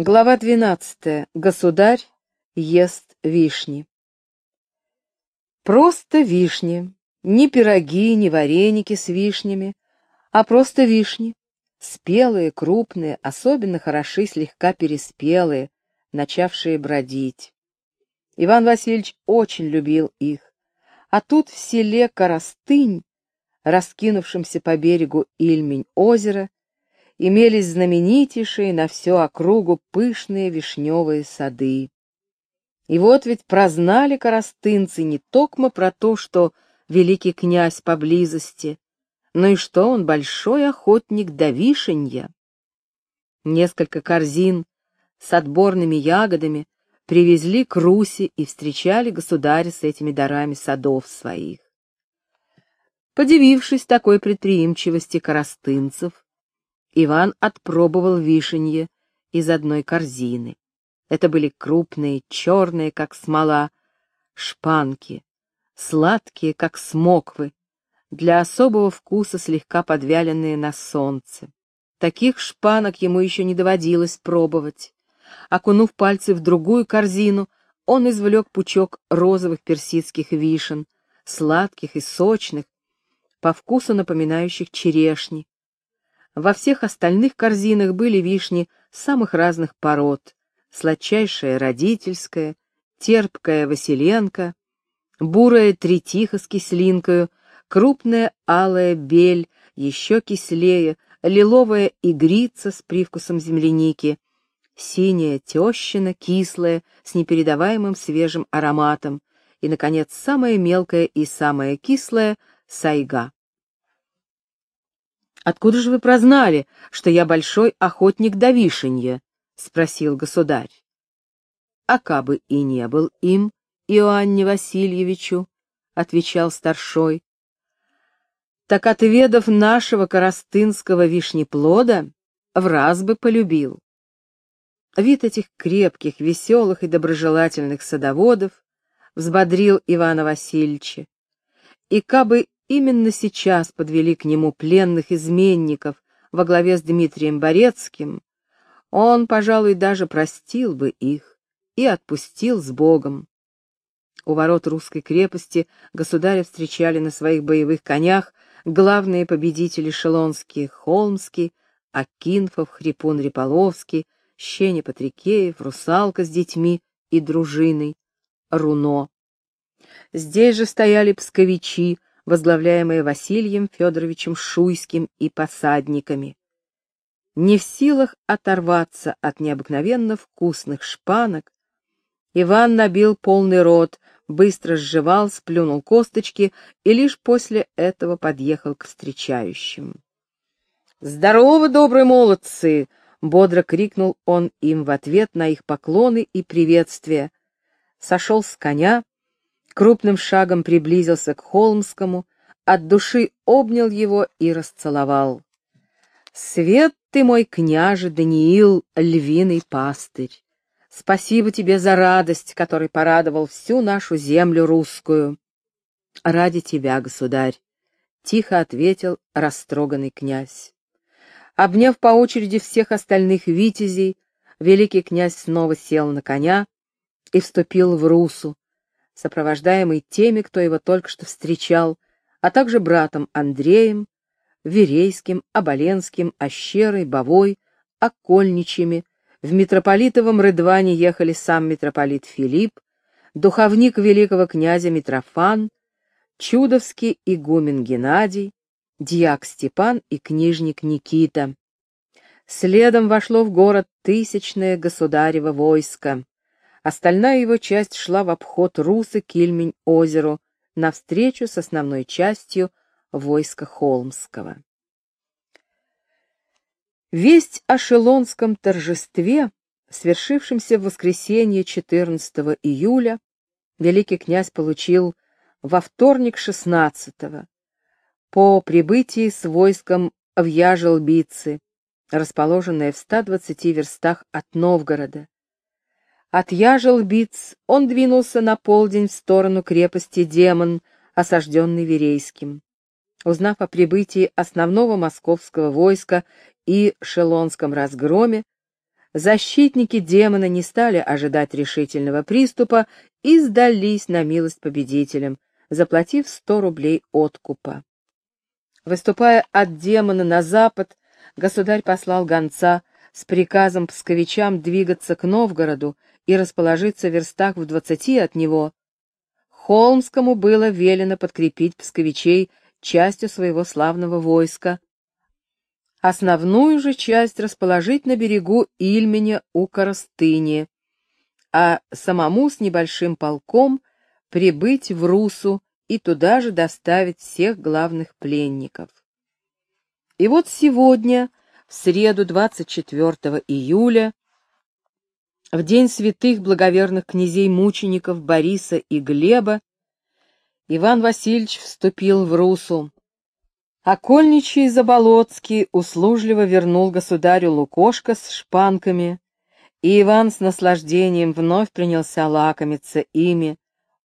Глава 12. Государь ест вишни. Просто вишни. Ни пироги, ни вареники с вишнями, а просто вишни. Спелые, крупные, особенно хороши слегка переспелые, начавшие бродить. Иван Васильевич очень любил их. А тут в селе Коростынь, раскинувшемся по берегу Ильмень озера, имелись знаменитейшие на всю округу пышные вишневые сады. И вот ведь прознали коростынцы не токмо про то, что великий князь поблизости, но и что он большой охотник до вишенья. Несколько корзин с отборными ягодами привезли к Руси и встречали государя с этими дарами садов своих. Подивившись такой предприимчивости коростынцев, Иван отпробовал вишенье из одной корзины. Это были крупные, черные, как смола, шпанки, сладкие, как смоквы, для особого вкуса слегка подвяленные на солнце. Таких шпанок ему еще не доводилось пробовать. Окунув пальцы в другую корзину, он извлек пучок розовых персидских вишен, сладких и сочных, по вкусу напоминающих черешни, во всех остальных корзинах были вишни самых разных пород. Сладчайшая родительская, терпкая Василенко, бурая третиха с кислинкою, крупная алая бель, еще кислее, лиловая игрица с привкусом земляники, синяя тещина, кислая, с непередаваемым свежим ароматом, и, наконец, самая мелкая и самая кислая — сайга. «Откуда же вы прознали, что я большой охотник до вишенья?» — спросил государь. «А кабы и не был им, Иоанне Васильевичу», — отвечал старшой, «так отведав нашего коростынского вишнеплода, в раз бы полюбил». Вид этих крепких, веселых и доброжелательных садоводов взбодрил Ивана Васильевича. И кабы Именно сейчас подвели к нему пленных изменников во главе с Дмитрием Борецким, он, пожалуй, даже простил бы их и отпустил с Богом. У ворот русской крепости государя встречали на своих боевых конях главные победители Шелонские, Холмский, Акинфов, Хрипун Реполовский, Щеня Патрикеев, Русалка с детьми и дружиной, Руно. Здесь же стояли псковичи, возглавляемые Василием Федоровичем Шуйским и посадниками. Не в силах оторваться от необыкновенно вкусных шпанок, Иван набил полный рот, быстро сживал, сплюнул косточки и лишь после этого подъехал к встречающим. «Здорово, добрые молодцы!» — бодро крикнул он им в ответ на их поклоны и приветствия. Сошел с коня, крупным шагом приблизился к Холмскому, от души обнял его и расцеловал. «Свет ты мой, княже Даниил, львиный пастырь! Спасибо тебе за радость, которой порадовал всю нашу землю русскую!» «Ради тебя, государь!» — тихо ответил растроганный князь. Обняв по очереди всех остальных витязей, великий князь снова сел на коня и вступил в Русу, сопровождаемый теми, кто его только что встречал, а также братом Андреем, Верейским, Оболенским, Ощерой, Бовой, Окольничьими. В митрополитовом рыдване ехали сам митрополит Филипп, духовник великого князя Митрофан, чудовский игумен Геннадий, дьяк Степан и книжник Никита. Следом вошло в город тысячное государево войско. Остальная его часть шла в обход Русы к Ильмень-озеру, навстречу с основной частью войска Холмского. Весть о Шелонском торжестве, свершившемся в воскресенье 14 июля, великий князь получил во вторник 16 по прибытии с войском в Яжелбицы, расположенное в 120 верстах от Новгорода, от Яжелбиц он двинулся на полдень в сторону крепости Демон, осажденный Верейским. Узнав о прибытии основного московского войска и шелонском разгроме, защитники демона не стали ожидать решительного приступа и сдались на милость победителям, заплатив сто рублей откупа. Выступая от демона на запад, государь послал гонца с приказом псковичам двигаться к Новгороду и расположиться в верстах в двадцати от него. Холмскому было велено подкрепить псковичей частью своего славного войска, основную же часть расположить на берегу Ильменя у Коростыни, а самому с небольшим полком прибыть в Русу и туда же доставить всех главных пленников. И вот сегодня, в среду 24 июля, в день святых благоверных князей-мучеников Бориса и Глеба, Иван Васильевич вступил в Русу. Окольничий Заболоцкий услужливо вернул государю лукошко с шпанками, и Иван с наслаждением вновь принялся лакомиться ими,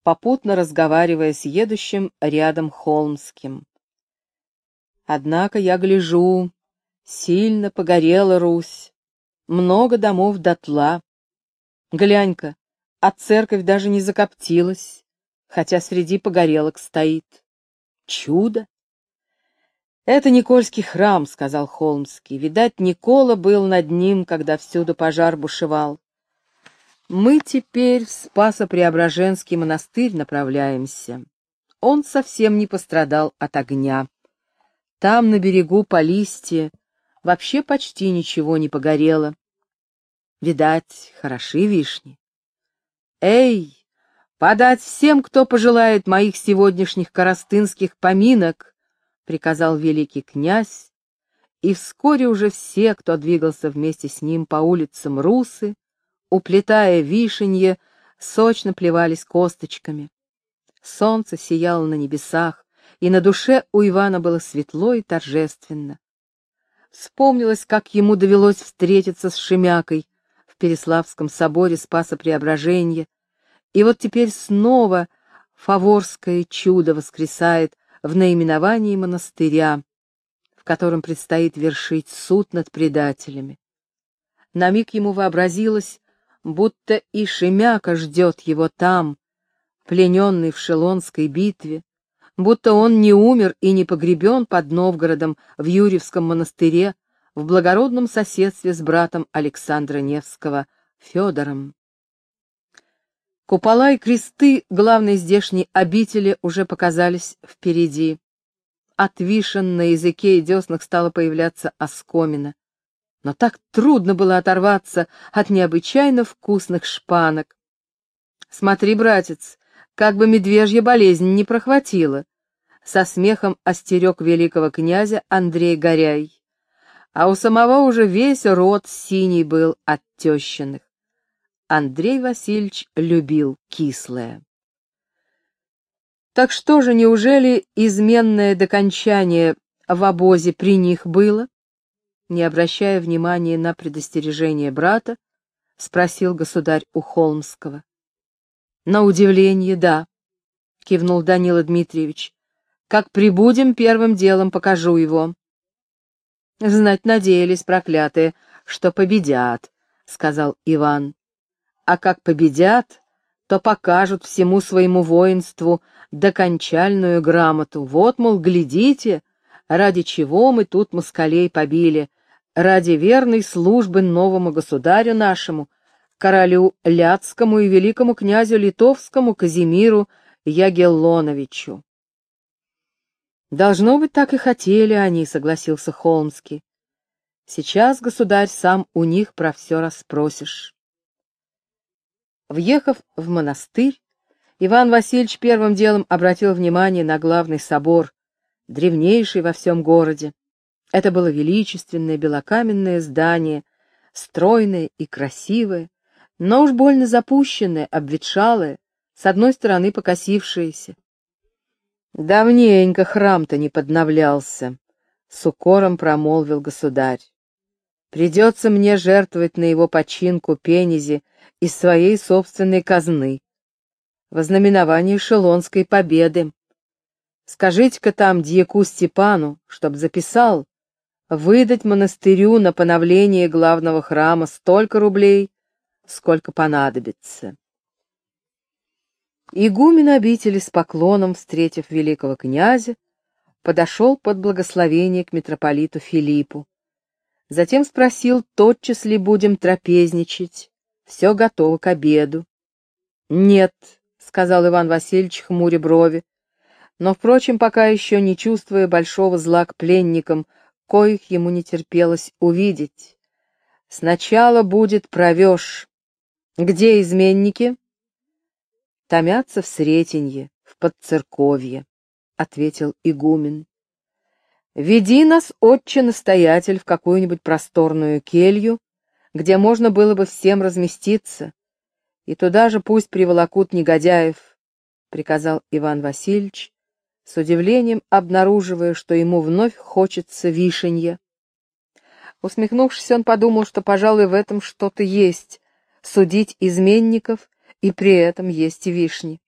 попутно разговаривая с едущим рядом Холмским. Однако я гляжу, сильно погорела Русь, много домов дотла. Глянь-ка, а церковь даже не закоптилась, хотя среди погорелок стоит. Чудо! «Это Никольский храм», — сказал Холмский. «Видать, Никола был над ним, когда всюду пожар бушевал. Мы теперь в Спасо-Преображенский монастырь направляемся. Он совсем не пострадал от огня. Там, на берегу по листье, вообще почти ничего не погорело. Видать, хороши вишни. Эй, подать всем, кто пожелает моих сегодняшних коростынских поминок, приказал великий князь, и вскоре уже все, кто двигался вместе с ним по улицам Русы, уплетая вишенье, сочно плевались косточками. Солнце сияло на небесах, и на душе у Ивана было светло и торжественно. Вспомнилось, как ему довелось встретиться с Шемякой Переславском соборе Спаса Преображения, и вот теперь снова фаворское чудо воскресает в наименовании монастыря, в котором предстоит вершить суд над предателями. На миг ему вообразилось, будто и Шемяка ждет его там, плененный в Шелонской битве, будто он не умер и не погребен под Новгородом в Юрьевском монастыре в благородном соседстве с братом Александра Невского, Федором. Купола и кресты главной здешней обители уже показались впереди. От вишен на языке и деснах стала появляться оскомина но так трудно было оторваться от необычайно вкусных шпанок. «Смотри, братец, как бы медвежья болезнь не прохватила!» Со смехом остерег великого князя Андрей Горяй. А у самого уже весь рот синий был от тещиных. Андрей Васильевич любил кислое. Так что же, неужели изменное докончание в обозе при них было? не обращая внимания на предостережение брата, спросил государь у Холмского. На удивление, да, кивнул Данила Дмитриевич. Как прибудем, первым делом покажу его. Знать надеялись проклятые, что победят, сказал Иван. А как победят, то покажут всему своему воинству докончальную грамоту. Вот, мол, глядите, ради чего мы тут москалей побили, ради верной службы новому государю нашему, королю Ляцкому и великому князю Литовскому Казимиру Ягеллоновичу. «Должно быть, так и хотели они», — согласился Холмский. «Сейчас, государь, сам у них про все расспросишь». Въехав в монастырь, Иван Васильевич первым делом обратил внимание на главный собор, древнейший во всем городе. Это было величественное белокаменное здание, стройное и красивое, но уж больно запущенное, обветшалое, с одной стороны покосившееся. Давненько храм-то не подновлялся, — с укором промолвил государь. Придется мне жертвовать на его починку пенизи из своей собственной казны. Во знаменование Шелонской победы. Скажите-ка там дьяку Степану, чтоб записал, выдать монастырю на поновление главного храма столько рублей, сколько понадобится. Игумен обители с поклоном, встретив великого князя, подошел под благословение к митрополиту Филиппу. Затем спросил, тотчас ли будем трапезничать, все готово к обеду. «Нет», — сказал Иван Васильевич, хмуря брови, но, впрочем, пока еще не чувствуя большого зла к пленникам, коих ему не терпелось увидеть. «Сначала будет провеж. Где изменники?» «Томятся в Сретенье, в Подцерковье», — ответил игумен. «Веди нас, отче-настоятель, в какую-нибудь просторную келью, где можно было бы всем разместиться, и туда же пусть приволокут негодяев», — приказал Иван Васильевич, с удивлением обнаруживая, что ему вновь хочется вишенья. Усмехнувшись, он подумал, что, пожалуй, в этом что-то есть — судить изменников, и при этом есть и вишни.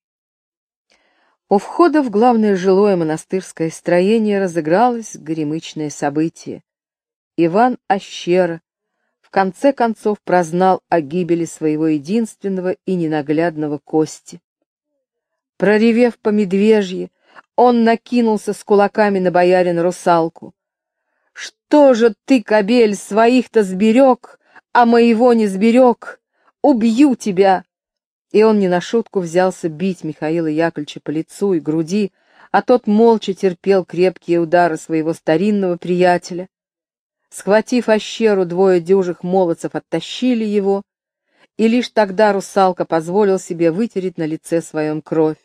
У входа в главное жилое монастырское строение разыгралось горемычное событие. Иван Ащера в конце концов прознал о гибели своего единственного и ненаглядного Кости. Проревев по медвежье, он накинулся с кулаками на боярина русалку. «Что же ты, кобель, своих-то сберег, а моего не сберег? Убью тебя!» И он не на шутку взялся бить Михаила Яковлевича по лицу и груди, а тот молча терпел крепкие удары своего старинного приятеля. Схватив ощеру, двое дюжих молодцев оттащили его, и лишь тогда русалка позволил себе вытереть на лице своем кровь.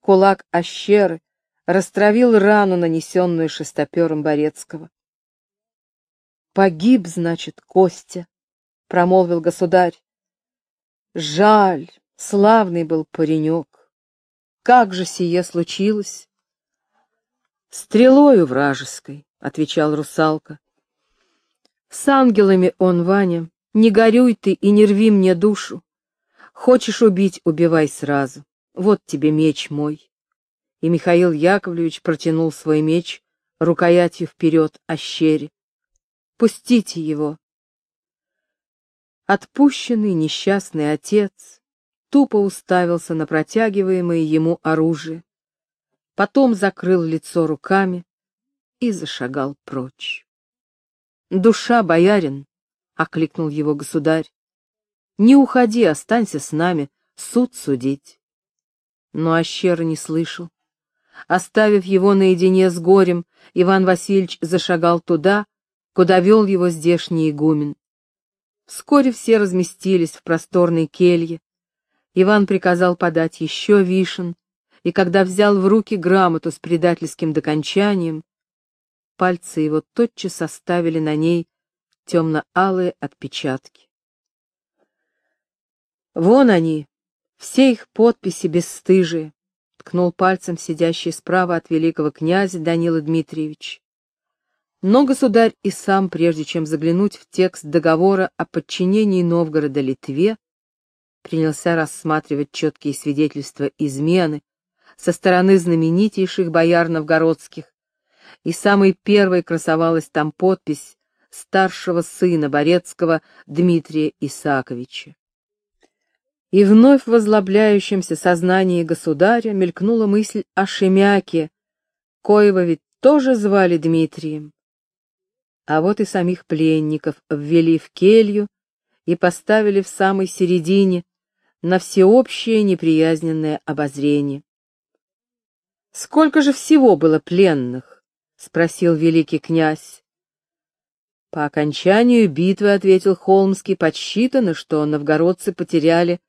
Кулак ощеры растравил рану, нанесенную шестопером Борецкого. «Погиб, значит, Костя», — промолвил государь. «Жаль, славный был паренек. Как же сие случилось?» «Стрелою вражеской», — отвечал русалка. «С ангелами он, Ваня, не горюй ты и не рви мне душу. Хочешь убить — убивай сразу. Вот тебе меч мой. И Михаил Яковлевич протянул свой меч рукоятью вперед ощере. Пустите его. Отпущенный несчастный отец тупо уставился на протягиваемое ему оружие, потом закрыл лицо руками и зашагал прочь. «Душа, боярин!» — окликнул его государь. «Не уходи, останься с нами, суд судить». Но Ащера не слышал. Оставив его наедине с горем, Иван Васильевич зашагал туда, куда вел его здешний игумен. Вскоре все разместились в просторной келье. Иван приказал подать еще вишен, и когда взял в руки грамоту с предательским докончанием, пальцы его тотчас оставили на ней темно-алые отпечатки. Вон они, все их подписи бесстыжие, ткнул пальцем сидящий справа от великого князя Данила Дмитриевич. Но государь и сам, прежде чем заглянуть в текст договора о подчинении Новгорода Литве, принялся рассматривать четкие свидетельства измены со стороны знаменитейших бояр новгородских, и самой первой красовалась там подпись старшего сына Борецкого Дмитрия Исааковича. И вновь в возлобляющемся сознании государя мелькнула мысль о Шемяке, коего ведь тоже звали Дмитрием. А вот и самих пленников ввели в келью и поставили в самой середине на всеобщее неприязненное обозрение. «Сколько же всего было пленных?» — спросил великий князь. По окончанию битвы, — ответил Холмский, — подсчитано, что новгородцы потеряли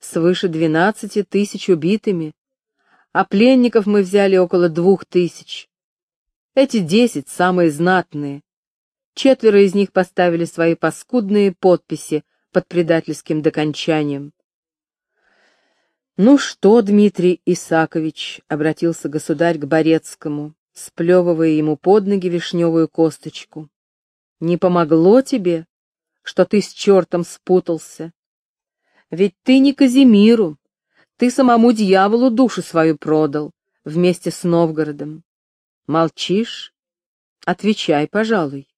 свыше двенадцати тысяч убитыми, а пленников мы взяли около двух тысяч. Эти десять самые знатные. Четверо из них поставили свои паскудные подписи под предательским докончанием. «Ну что, Дмитрий Исакович?» — обратился государь к Борецкому, сплевывая ему под ноги вишневую косточку. «Не помогло тебе, что ты с чертом спутался? Ведь ты не Казимиру, ты самому дьяволу душу свою продал вместе с Новгородом. Молчишь? Отвечай, пожалуй.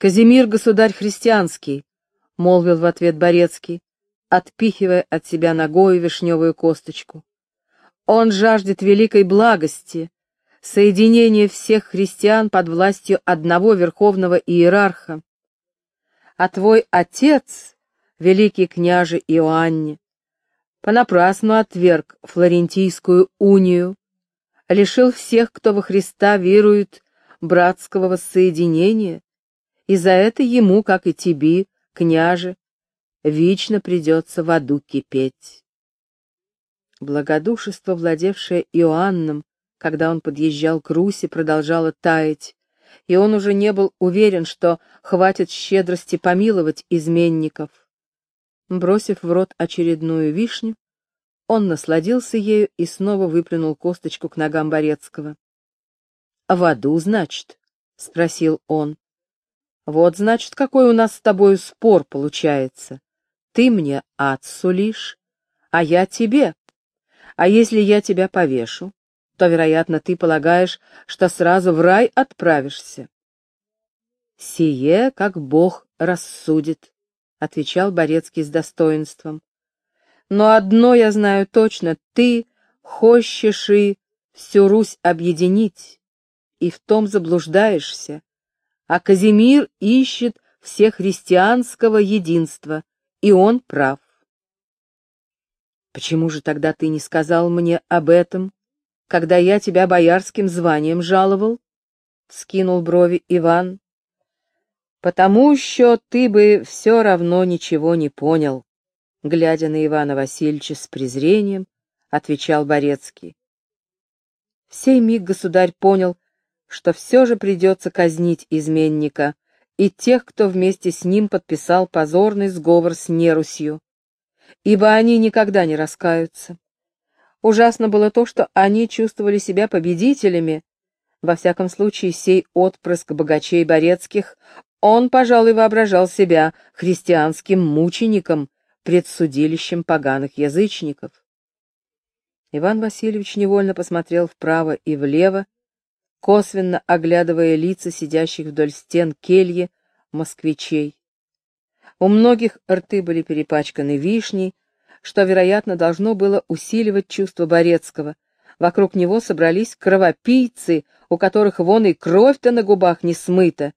Казимир, государь христианский, — молвил в ответ Борецкий, отпихивая от себя ногою вишневую косточку. Он жаждет великой благости, соединения всех христиан под властью одного верховного иерарха. А твой отец, великий княже Иоанне, понапрасну отверг Флорентийскую унию, лишил всех, кто во Христа верует, братского воссоединения, и за это ему, как и тебе, княже, вечно придется в аду кипеть. Благодушество, владевшее Иоанном, когда он подъезжал к Руси, продолжало таять, и он уже не был уверен, что хватит щедрости помиловать изменников. Бросив в рот очередную вишню, он насладился ею и снова выплюнул косточку к ногам Борецкого. — В аду, значит? — спросил он. — Вот, значит, какой у нас с тобою спор получается. Ты мне ад сулишь, а я тебе. А если я тебя повешу, то, вероятно, ты полагаешь, что сразу в рай отправишься. «Сие, как Бог рассудит», — отвечал Борецкий с достоинством. «Но одно я знаю точно, ты хочешь и всю Русь объединить, и в том заблуждаешься, а Казимир ищет всехристианского единства, и он прав. Почему же тогда ты не сказал мне об этом, когда я тебя боярским званием жаловал? — скинул брови Иван. — Потому что ты бы все равно ничего не понял, — глядя на Ивана Васильевича с презрением, отвечал Борецкий. В сей миг государь понял, что все же придется казнить изменника и тех, кто вместе с ним подписал позорный сговор с Нерусью, ибо они никогда не раскаются. Ужасно было то, что они чувствовали себя победителями. Во всяком случае, сей отпрыск богачей Борецких, он, пожалуй, воображал себя христианским мучеником, предсудилищем поганых язычников. Иван Васильевич невольно посмотрел вправо и влево, косвенно оглядывая лица сидящих вдоль стен кельи москвичей. У многих рты были перепачканы вишней, что, вероятно, должно было усиливать чувство Борецкого. Вокруг него собрались кровопийцы, у которых вон и кровь-то на губах не смыта.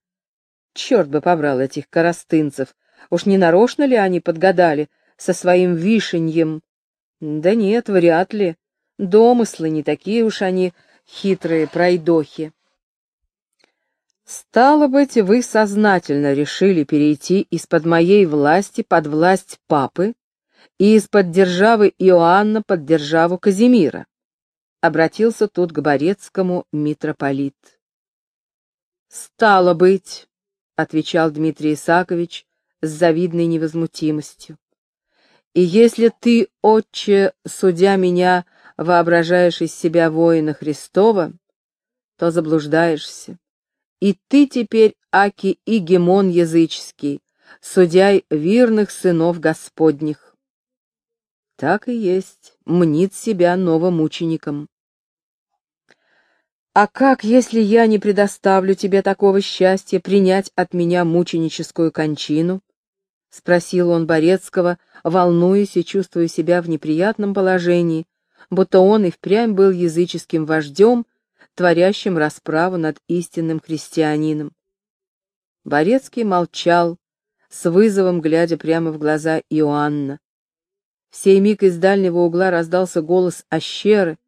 Черт бы побрал этих коростынцев! Уж не нарочно ли они подгадали со своим вишеньем? Да нет, вряд ли. Домыслы не такие уж они хитрые пройдохи. Стало быть, вы сознательно решили перейти из-под моей власти под власть папы и из-под державы Иоанна под державу Казимира. Обратился тут к Борецкому митрополит. «Стало быть», — отвечал Дмитрий Исакович с завидной невозмутимостью, «и если ты, отче, судя меня, воображаешь из себя воина Христова, то заблуждаешься. И ты теперь, аки и гемон языческий, судяй верных сынов Господних. Так и есть, мнит себя новомучеником. А как, если я не предоставлю тебе такого счастья принять от меня мученическую кончину? — спросил он Борецкого, волнуясь и чувствуя себя в неприятном положении, будто он и впрямь был языческим вождем, творящим расправу над истинным христианином. Борецкий молчал, с вызовом глядя прямо в глаза Иоанна. В сей миг из дальнего угла раздался голос Ащеры,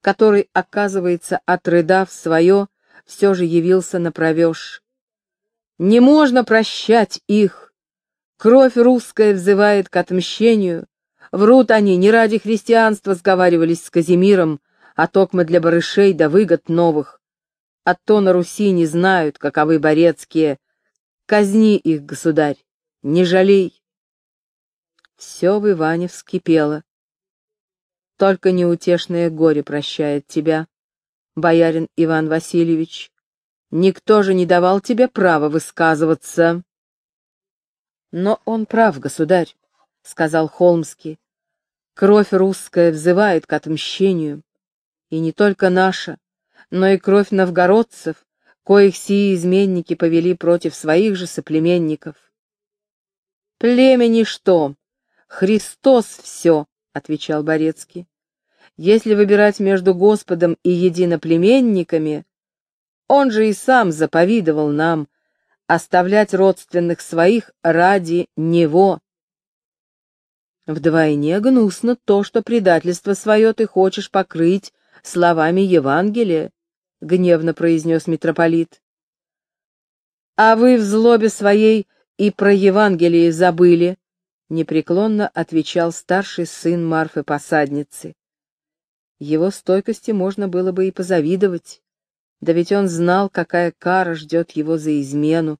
который, оказывается, отрыдав свое, все же явился на провеж. «Не можно прощать их! Кровь русская взывает к отмщению. Врут они, не ради христианства сговаривались с Казимиром, а токмо для барышей да выгод новых. А то на Руси не знают, каковы борецкие. Казни их, государь, не жалей!» Все в Иване вскипело. Только неутешное горе прощает тебя, боярин Иван Васильевич. Никто же не давал тебе права высказываться. Но он прав, государь, — сказал Холмский. Кровь русская взывает к отмщению. И не только наша, но и кровь новгородцев, коих сии изменники повели против своих же соплеменников. «Племя что, Христос все», — отвечал Борецкий. «Если выбирать между Господом и единоплеменниками, он же и сам заповидовал нам оставлять родственных своих ради Него». Вдвойне гнусно то, что предательство свое ты хочешь покрыть словами Евангелия, — гневно произнес митрополит. А вы в злобе своей и про Евангелие забыли, — непреклонно отвечал старший сын Марфы-посадницы. Его стойкости можно было бы и позавидовать, да ведь он знал, какая кара ждет его за измену,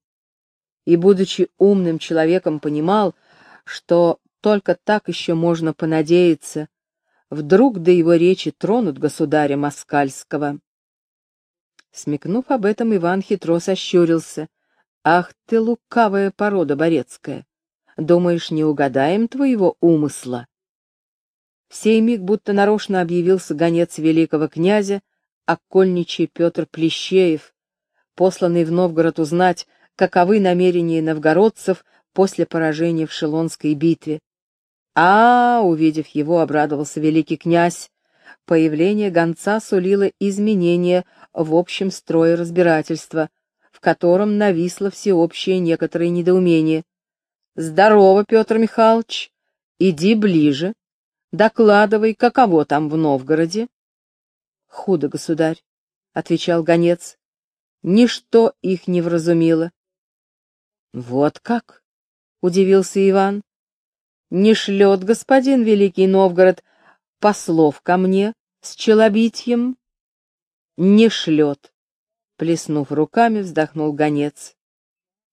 и, будучи умным человеком, понимал, что только так еще можно понадеяться. Вдруг до его речи тронут государя Москальского. Смекнув об этом, Иван хитро сощурился. «Ах ты, лукавая порода борецкая! Думаешь, не угадаем твоего умысла?» В сей миг будто нарочно объявился гонец великого князя, окольничий Петр Плещеев, посланный в Новгород узнать, каковы намерения новгородцев после поражения в Шелонской битве. А, увидев его, обрадовался великий князь. Появление гонца сулило изменения в общем строе разбирательства, в котором нависло всеобщее некоторое недоумение. «Здорово, Петр Михайлович! Иди ближе. Докладывай, каково там в Новгороде?» «Худо, государь», — отвечал гонец. «Ничто их не вразумило». «Вот как?» — удивился Иван не шлет господин Великий Новгород послов ко мне с челобитьем? Не шлет, плеснув руками, вздохнул гонец.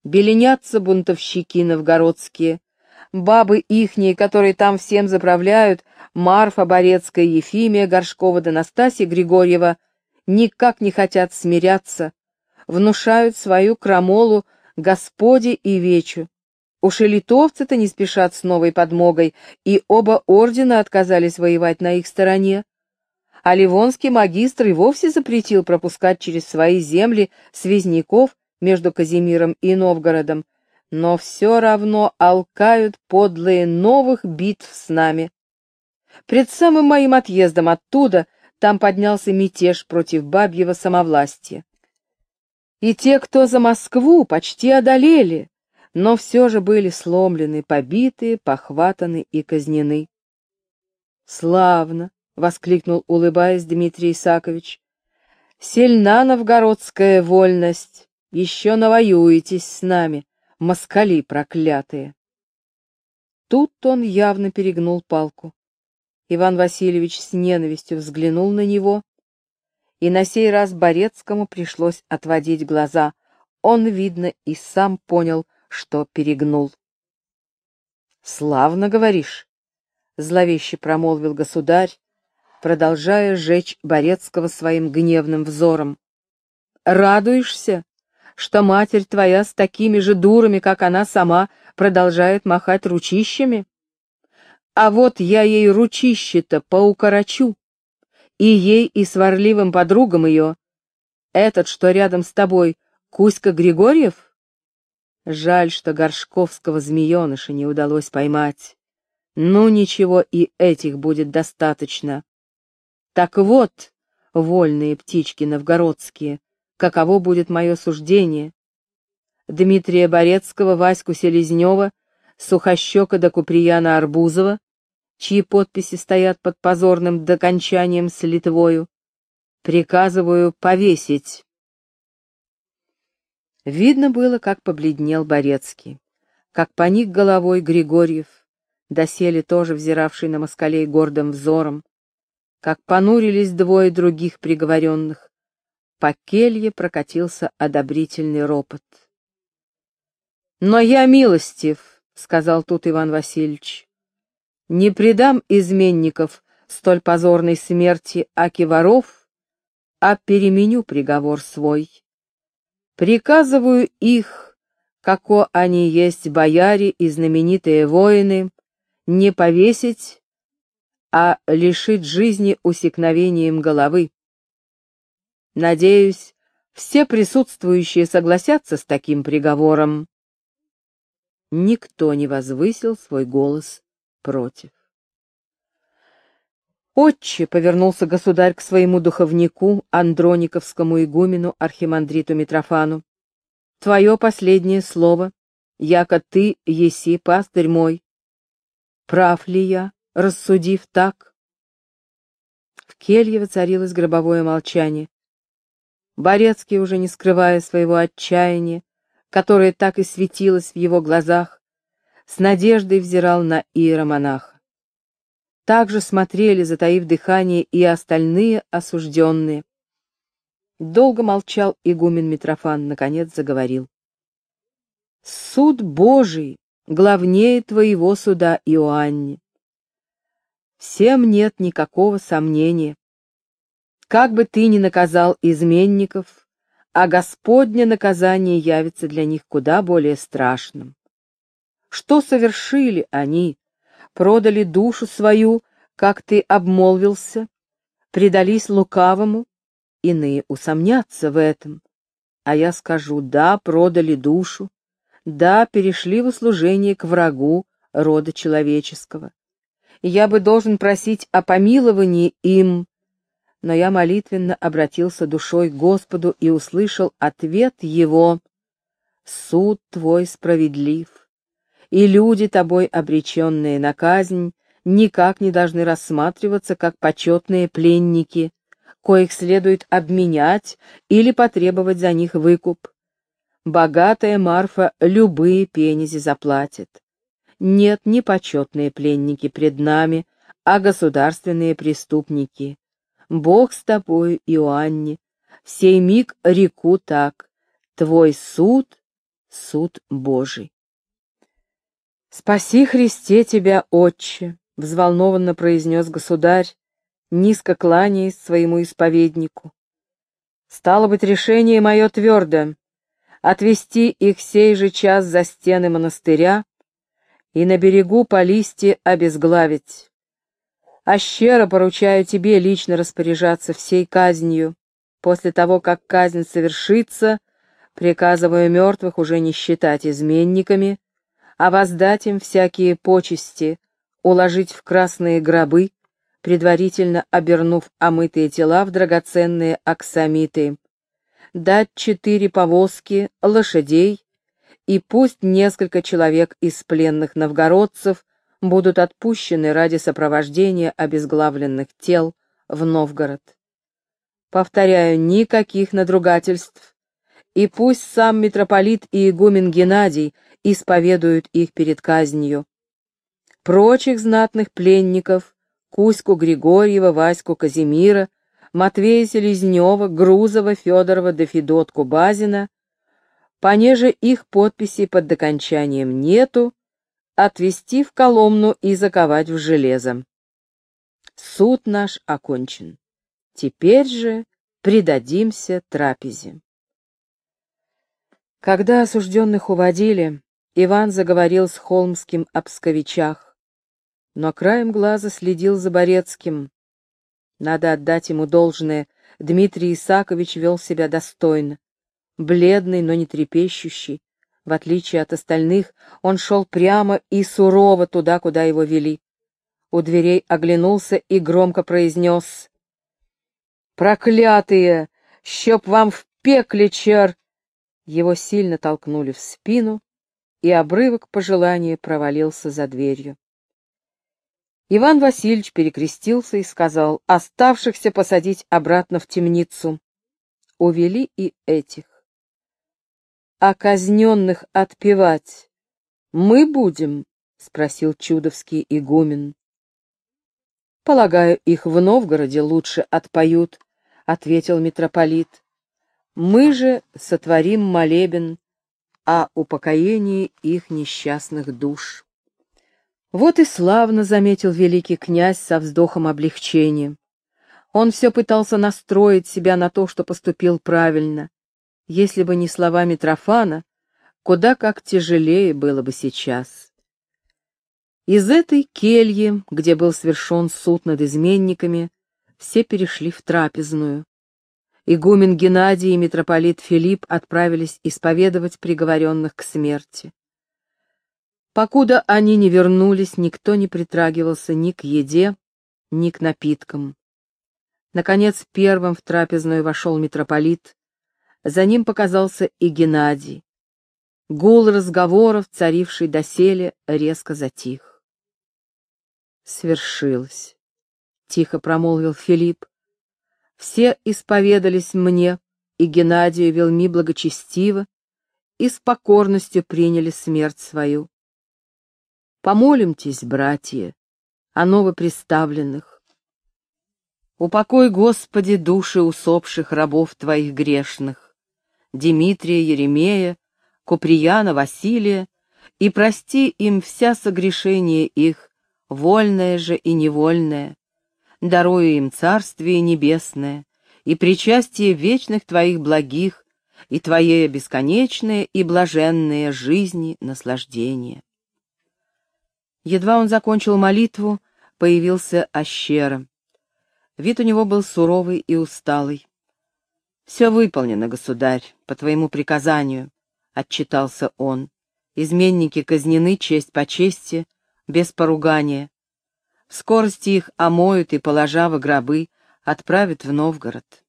Беленятся бунтовщики новгородские, бабы ихние, которые там всем заправляют, Марфа Борецкая, Ефимия Горшкова да Настасья Григорьева, никак не хотят смиряться, внушают свою крамолу Господе и Вечу, Уж и литовцы-то не спешат с новой подмогой, и оба ордена отказались воевать на их стороне. А ливонский магистр и вовсе запретил пропускать через свои земли связняков между Казимиром и Новгородом, но все равно алкают подлые новых битв с нами. Пред самым моим отъездом оттуда там поднялся мятеж против бабьего самовластия. И те, кто за Москву, почти одолели, но все же были сломлены, побиты, похватаны и казнены. «Славно!» — воскликнул, улыбаясь Дмитрий Исакович. «Сильна новгородская вольность! Еще навоюетесь с нами, москали проклятые!» Тут он явно перегнул палку. Иван Васильевич с ненавистью взглянул на него, и на сей раз Борецкому пришлось отводить глаза. Он, видно, и сам понял, что перегнул. «Славно говоришь», — зловеще промолвил государь, продолжая жечь Борецкого своим гневным взором. «Радуешься, что матерь твоя с такими же дурами, как она сама, продолжает махать ручищами? А вот я ей ручище-то поукорочу, и ей, и сварливым подругам ее. Этот, что рядом с тобой, Кузька Григорьев, Жаль, что горшковского змееныша не удалось поймать. Ну ничего, и этих будет достаточно. Так вот, вольные птички новгородские, каково будет мое суждение? Дмитрия Борецкого, Ваську Селезнева, Сухощека до Куприяна Арбузова, чьи подписи стоят под позорным докончанием с Литвою, приказываю повесить. Видно было, как побледнел Борецкий, как поник головой Григорьев, доселе тоже взиравший на москалей гордым взором, как понурились двое других приговоренных. По келье прокатился одобрительный ропот. «Но я милостив», — сказал тут Иван Васильевич. «Не предам изменников столь позорной смерти аки воров, а переменю приговор свой». Приказываю их, како они есть бояре и знаменитые воины, не повесить, а лишить жизни усекновением головы. Надеюсь, Все присутствующие согласятся с таким приговором. Никто не возвысил свой голос против. «Отче!» — повернулся государь к своему духовнику, Андрониковскому игумену, архимандриту Митрофану. «Твое последнее слово, яко ты еси пастырь мой. Прав ли я, рассудив так?» В келье воцарилось гробовое молчание. Борецкий, уже не скрывая своего отчаяния, которое так и светилось в его глазах, с надеждой взирал на иеромонаха. Также смотрели, затаив дыхание, и остальные осужденные. Долго молчал игумен Митрофан, наконец заговорил. «Суд Божий главнее твоего суда, Иоанне. Всем нет никакого сомнения. Как бы ты ни наказал изменников, а Господне наказание явится для них куда более страшным. Что совершили они? Продали душу свою, как ты обмолвился, предались лукавому, иные усомнятся в этом. А я скажу, да, продали душу, да, перешли в услужение к врагу рода человеческого. Я бы должен просить о помиловании им, но я молитвенно обратился душой к Господу и услышал ответ его «Суд твой справедлив, и люди, тобой обреченные на казнь, никак не должны рассматриваться как почетные пленники, коих следует обменять или потребовать за них выкуп. Богатая Марфа любые пенизи заплатит. Нет, не почетные пленники пред нами, а государственные преступники. Бог с тобою, Иоанне, в сей миг реку так, твой суд — суд Божий. «Спаси Христе тебя, Отче!» — взволнованно произнес государь, низко кланяясь своему исповеднику. «Стало быть, решение мое твердо — отвести их сей же час за стены монастыря и на берегу по листе обезглавить. А щеро поручаю тебе лично распоряжаться всей казнью. После того, как казнь совершится, приказываю мертвых уже не считать изменниками, а воздать им всякие почести, уложить в красные гробы, предварительно обернув омытые тела в драгоценные аксамиты, дать четыре повозки, лошадей, и пусть несколько человек из пленных новгородцев будут отпущены ради сопровождения обезглавленных тел в Новгород. Повторяю, никаких надругательств, и пусть сам митрополит и игумен Геннадий исповедуют их перед казнью. Прочих знатных пленников, Кузьку Григорьева, Ваську Казимира, Матвея Селезнева, Грузова, Федорова да Федотку Базина, понеже их подписи под окончанием нету, отвести в Коломну и заковать в железо. Суд наш окончен. Теперь же предадимся трапезе. Когда осужденных уводили, Иван заговорил с Холмским об Псковичах, но краем глаза следил за Борецким. Надо отдать ему должное, Дмитрий Исакович вел себя достойно, бледный, но не трепещущий, в отличие от остальных, он шел прямо и сурово туда, куда его вели. У дверей оглянулся и громко произнес. «Проклятые! Щоб вам в пекле, чер!» Его сильно толкнули в спину, и обрывок пожелания провалился за дверью. Иван Васильевич перекрестился и сказал, оставшихся посадить обратно в темницу. Увели и этих а казненных отпевать мы будем? — спросил чудовский игумен. — Полагаю, их в Новгороде лучше отпоют, — ответил митрополит. — Мы же сотворим молебен о упокоении их несчастных душ. Вот и славно заметил великий князь со вздохом облегчения. Он все пытался настроить себя на то, что поступил правильно, если бы не слова Митрофана, куда как тяжелее было бы сейчас. Из этой кельи, где был совершен суд над изменниками, все перешли в трапезную. Игумен Геннадий и митрополит Филипп отправились исповедовать приговоренных к смерти. Покуда они не вернулись, никто не притрагивался ни к еде, ни к напиткам. Наконец, первым в трапезную вошел митрополит, за ним показался и Геннадий. Гул разговоров, царивший доселе, резко затих. «Свершилось», — тихо промолвил Филипп. «Все исповедались мне, и Геннадию Велми благочестиво, и с покорностью приняли смерть свою. Помолимтесь, братья, о новоприставленных. Упокой, Господи, души усопших рабов Твоих грешных, Дмитрия, Еремея, Куприяна, Василия, и прости им вся согрешение их, вольное же и невольное, даруя им Царствие Небесное и причастие вечных Твоих благих и Твоей бесконечное и блаженное жизни наслаждение. Едва он закончил молитву, появился Ащера. Вид у него был суровый и усталый. «Все выполнено, государь, по твоему приказанию», — отчитался он. «Изменники казнены честь по чести, без поругания. Скорости их омоют и, положа в гробы, отправят в Новгород».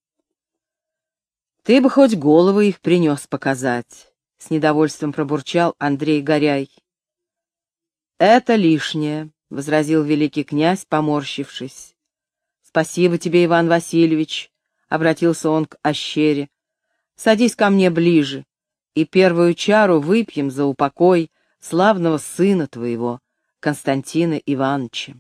«Ты бы хоть головы их принес показать», — с недовольством пробурчал Андрей Горяй. «Это лишнее», — возразил великий князь, поморщившись. «Спасибо тебе, Иван Васильевич», — обратился он к Ощере. «Садись ко мне ближе, и первую чару выпьем за упокой славного сына твоего, Константина Ивановича».